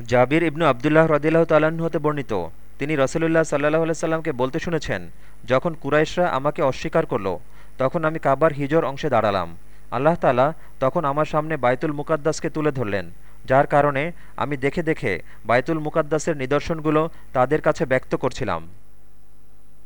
জাবির ইবনু আবদুল্লাহ রদিল্লাহ তালাহ হতে বর্ণিত। তিনি রসুলুল্লাহ সাল্লাহ সাল্লামকে বলতে শুনেছেন যখন কুরাইশরা আমাকে অস্বীকার করল, তখন আমি কাবার হিজর অংশে দাঁড়ালাম। আল্লাহ তালা তখন আমার সামনে বায়তুল মুকাদ্দাসকে তুলে ধরলেন, যার কারণে আমি দেখে দেখে বাইতুল মুকাদ্দাসের নিদর্শনগুলো তাদের কাছে ব্যক্ত করছিলাম।